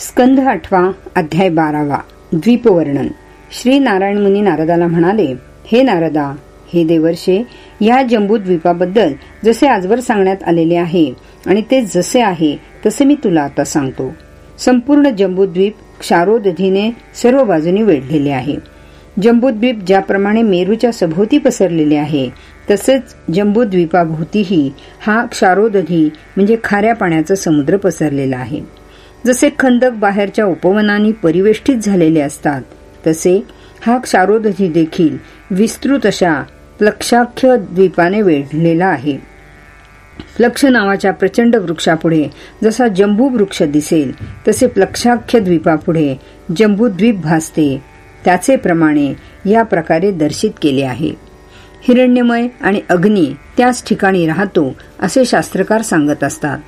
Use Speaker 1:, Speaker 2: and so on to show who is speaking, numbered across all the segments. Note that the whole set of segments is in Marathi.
Speaker 1: स्कंध आठवा अध्याय बारावा द्वीपवर्णन. श्री नारायण मुनी नारदाला म्हणाले हे नारदा हे देवर्षे या जम्बूद्वीपाबद्दल जसे आजवर सांगण्यात आलेले आहे आणि ते जसे आहे तसे मी तुला आता सांगतो. संपूर्ण जम्बूद्वीप क्षारोदधीने सर्व बाजूनी वेढलेले आहे. जम्बूद्वीप ज्याप्रमाणे मेरूच्या सभोवती पसरलेले आहे तसेच जम्बूद्वीपाभोवतीही हा क्षारोदधी म्हणजे खाऱ्या पाण्याचा समुद्र पसरलेला आहे. जसे खंदक बाहेरच्या उपवनांनी परिवेष्टित झालेले असतात तसे हा क्षारोदधी देखील विस्तृत अशा प्लक्षाख्य द्वीपाने वेढलेला आहे. प्लक्ष नावाच्या प्रचंड वृक्षापुढे जसा जंबू वृक्ष दिसेल तसे प्लक्षाख्य द्वीपापुढे जंबूद्वीप भासते त्याचे प्रमाणे या प्रकारे दर्शित केले आहे. हिरण्यमय आणि अग्नी त्याच ठिकाणी राहतो असे शास्त्रकार सांगत असतात.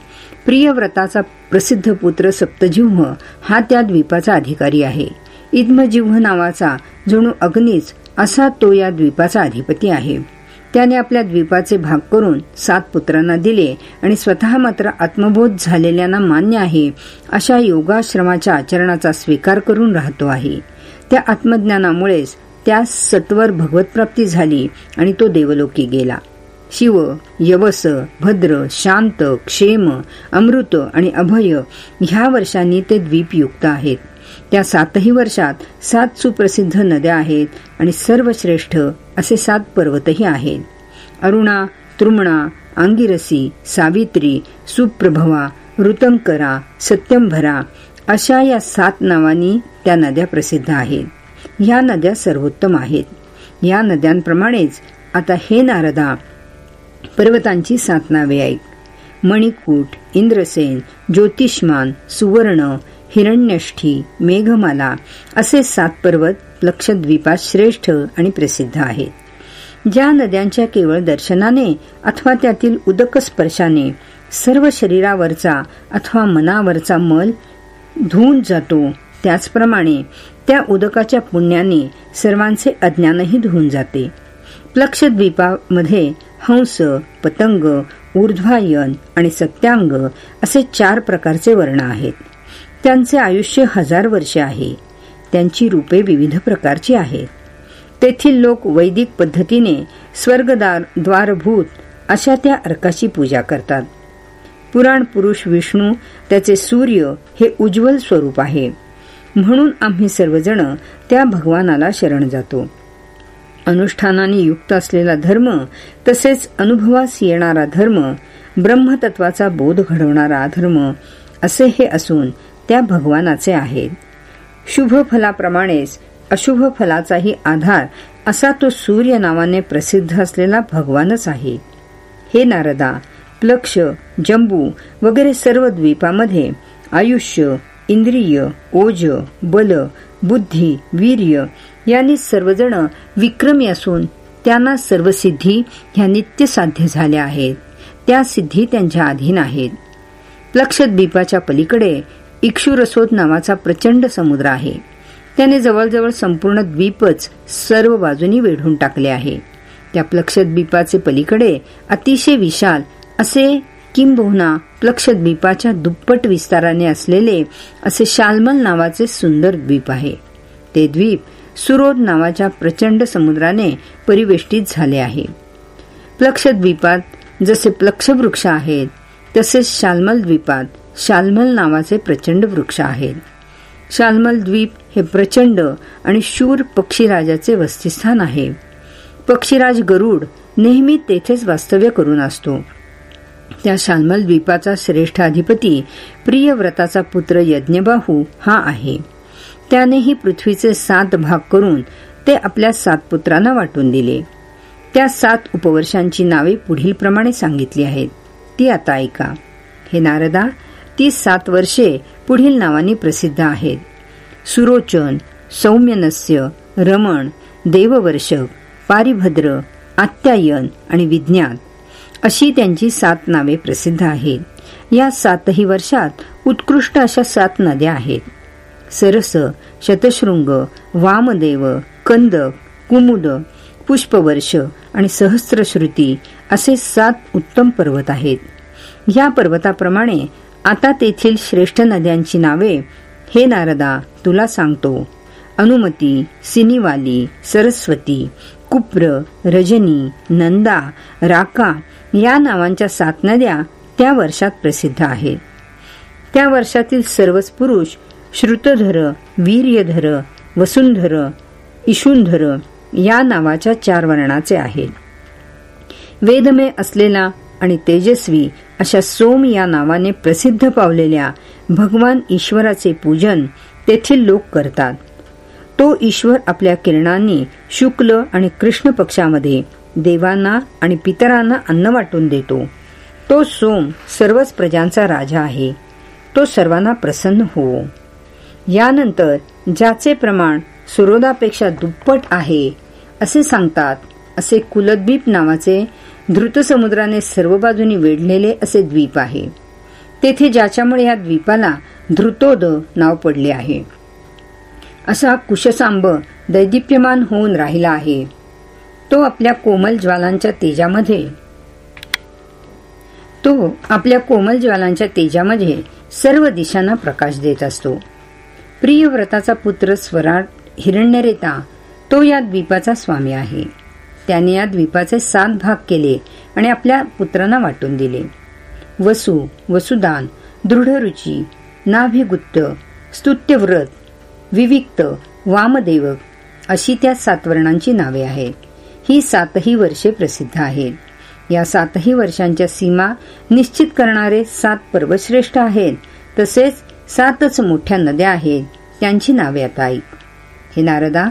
Speaker 1: प्रियव्रताचा प्रसिद्ध पुत्र सप्तजिव्ह हा त्या द्वीपाचा अधिकारी आहे. इद्मजिव्ह नावाचा जणू अग्नीच असा तो या द्वीपाचा अधिपती आहे. त्याने आपल्या द्वीपाचे भाग करून सात पुत्रांना दिले आणि स्वतः मात्र आत्मबोध झालेल्यांना मान्य आहे अशा योगाश्रमाच्या आचरणाचा स्वीकार करून राहतो आहे. त्या आत्मज्ञानामुळेच त्या सत्वर भगवतप्राप्ती झाली आणि तो देवलोकी गेला. शिव यवस भद्र शांत क्षेम अमृत आणि अभय ह्या वर्षांनी ते द्वीपयुक्त आहेत. त्या सातही वर्षात सात सुप्रसिद्ध नद्या आहेत आणि सर्वश्रेष्ठ असे सात पर्वतही आहेत. अरुणा तृमणा अंगिरसी सावित्री सुप्रभवा ऋतंकरा सत्यंभरा अशा या सात नावांनी त्या नद्या प्रसिद्ध आहेत. ह्या नद्या सर्वोत्तम आहेत. या नद्यांप्रमाणेच आता हे नारदा पर्वतांची सात नावे ऐक मणिकूट इंद्रसेन ज्योतिष्मान सुवर्ण हिरण्यष्ठी मेघमाला असे सात पर्वत लक्षद्वीपात श्रेष्ठ आणि प्रसिद्ध आहेत. ज्या नद्यांच्या केवळ दर्शनाने अथवा त्यातील उदक स्पर्शाने सर्व शरीरावरचा अथवा मनावरचा मल धुवून जातो त्याचप्रमाणे त्या उदकाच्या पुण्याने सर्वांचे अज्ञानही धुवून जाते. लक्षद्वीपामध्ये हंस पतंग ऊर्ध्वायन आणि सत्यांग असे चार प्रकारचे वर्ण आहेत. त्यांचे आयुष्य हजार वर्षे आहे. त्यांची रूपे विविध प्रकारची आहेत. तेथील लोक वैदिक पद्धतीने स्वर्गदार द्वारभूत अशा त्या अर्काची पूजा करतात. पुराण पुरुष विष्णू त्याचे सूर्य हे उज्ज्वल स्वरूप आहे. म्हणून आम्ही सर्वजण त्या भगवानाला शरण जातो. अनुष्ठानाने युक्त असलेला धर्म तसेच अनुभवास येणारा धर्म ब्रह्मतत्वाचा बोध घडवणारा धर्म असे हे असून त्या भगवानाचे आहेत. शुभ फलाप्रमाणेच अशुभ फलाचाही आधार असा तो सूर्य नावाने प्रसिद्ध असलेला भगवानच आहे. हे नारदा प्लक्ष जंबू वगैरे सर्व द्वीपामध्ये आयुष्य इंद्रिय ओज बल बुद्धी वीर्य यांनी सर्वजण विक्रमी असून त्यांना सर्व सिद्धी ह्या नित्य साध्य झाल्या आहेत. त्या सिद्धी त्यांच्या अधीन आहेत. लक्षद्वीपाच्या पलीकडे इक्षुरसोद नावाचा प्रचंड समुद्र आहे. त्याने जवळजवळ संपूर्ण द्वीपच सर्व बाजूनी वेढून टाकले आहे. त्या प्लक्षद्वीपाचे पलीकडे अतिशय विशाल असे किंबहुना प्लक्षद्वीपाच्या दुप्पट विस्ताराने असलेले असे शालमल नावाचे सुंदर द्वीप आहे. ते द्वीप सुरोद नावाच्या प्रचंड समुद्राने परिवेष्टित झाले आहे. प्लक्षद्वीपात जसे प्लक्षवृक्ष आहेत तसेच शालमल द्वीपात शालमल नावाचे प्रचंड वृक्ष आहेत. शालमल द्वीप हे प्रचंड आणि शूर पक्षीराजाचे वसतिस्थान आहे. पक्षीराज गरुड नेहमी तेथेच वास्तव्य करून असतो. त्या शालमल द्वीपाचा श्रेष्ठ अधिपती प्रियव्रताचा पुत्र यज्ञबाहू हा आहे. त्यानेही पृथ्वीचे सात भाग करून ते आपल्या सात पुत्रांना वाटून दिले. त्या सात उपवर्षांची नावे पुढील प्रमाणे सांगितली आहेत. ती आता ऐका. हे नारदा ती सात वर्षे पुढील नावांनी प्रसिद्ध आहेत. सुरोचन सौम्यनस्य रमण देववर्षक पारिभद्र आत्यायन आणि विज्ञान अशी त्यांची सात नावे प्रसिद्ध आहेत. या सातही वर्षात उत्कृष्ट अशा सात नद्या आहेत. सरस शतशृंग वामदेव कंदक कुमुद पुष्पवर्ष आणि सहस्त्रश्रुती असे सात उत्तम पर्वत आहेत. या पर्वताप्रमाणे आता तेथील श्रेष्ठ नद्यांची नावे हे नारदा तुला सांगतो. अनुमती सिनीवाली सरस्वती कुप्र रजनी नंदा राका या नावांच्या सात नद्या त्या वर्षात प्रसिद्ध आहेत. त्या वर्षातील सर्वच पुरुष श्रुतधर वीर्यधर वसुंधर इशुंधर या नावाच्या चार वर्णाचे आहेत. वेदमय असलेला आणि तेजस्वी अशा सोम या नावाने प्रसिद्ध पावलेल्या भगवान ईश्वराचे पूजन तेथील लोक करतात. तो ईश्वर आपल्या किरणांनी शुक्ल आणि कृष्ण पक्षामध्ये देवांना आणि पितरांना अन्न वाटून देतो. तो सोम सर्वच प्रजांचा राजा आहे. तो सर्वांना प्रसन्न हो. यानंतर ज्याचे प्रमाण सुरोदापेक्षा दुप्पट आहे असे सांगतात असे कुलद्वीप नावाचे धृत समुद्राने सर्व बाजूनी वेढलेले असे द्वीप आहे. तेथे ज्याच्यामुळे या द्वीपाला धृतोद नाव पडले आहे. असा कुशसांब दैदिप्यमान होऊन राहिला आहे. तो आपल्या कोमल ज्वालांच्या तेजामध्ये तो आपल्या कोमल ज्वालांच्या तेजामध्ये सर्व दिशांना प्रकाश देत असतो. प्रियव्रताचा पुत्र स्वराट हिरण्यरेता तो या द्वीपाचा स्वामी आहे. त्याने या द्वीपाचे सात भाग केले आणि आपल्या पुत्रांना वाटून दिले. वसु वसुदान दृढरुची नाभिगुप्त स्तुत्यव्रत विविक्त वामदेवक अशी त्या सात वर्णांची नावे आहेत. ही सातही वर्षे प्रसिद्ध आहेत. या सातही वर्षांच्या सीमा निश्चित करणारे सात पर्वश्रेष्ठ आहेत. तसेच सातच मोठ्या नद्या आहेत. त्यांची नावे आता ऐक हे नारदा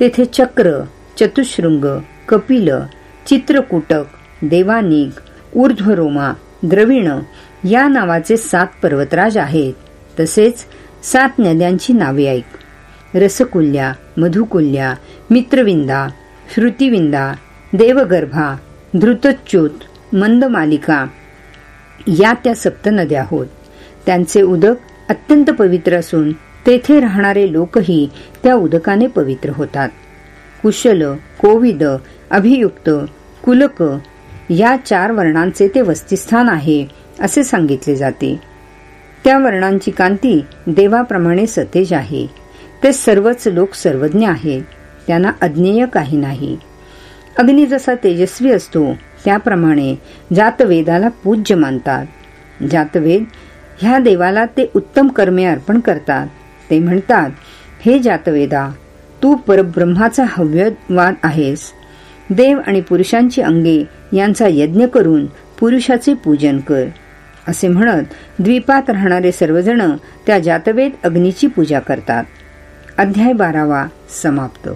Speaker 1: तेथे चक्र चतुशृंग कपिल चित्रकूटक देवानिक ऊर्ध्वरोमा द्रविण या नावाचे सात पर्वतराज आहेत. तसेच सात नद्यांची नावे ऐक. रसकुल्या मधुकुल्या मित्रविंदा श्रुतिविंदा देवगर्भा धृतच्युत मंदमालिका या त्या सप्त नद्या होत. त्यांचे उदक अत्यंत पवित्र असून तेथे राहणारे लोकही त्या उदकाने पवित्र होतात. कुशल कोविद अभियुक्त कुलक या चार वर्णांचे ते वस्तिस्थान आहे असे सांगितले जाते. त्या वर्णांची कांती देवाप्रमाणे सतेज आहे. ते सर्वच लोक सर्वज्ञ आहेत त्यांना अज्ञेय काही नाही. अग्नी जसा तेजस्वी असतो त्याप्रमाणे जातवेदाला पूज्य मानतात. जातवेद ह्या देवाला ते उत्तम कर्मे अर्पण करतात. ते म्हणतात हे जातवेदा तू परब्रह्माचा हव्यवाद आहेस. देव आणि पुरुषांची अंगे यांचा यज्ञ करून पुरुषाचे पूजन कर. असे म्हणत द्वीपात राहणारे सर्वजण त्या जातवेद अग्नीची पूजा करतात. अध्याय बारावा समाप्त.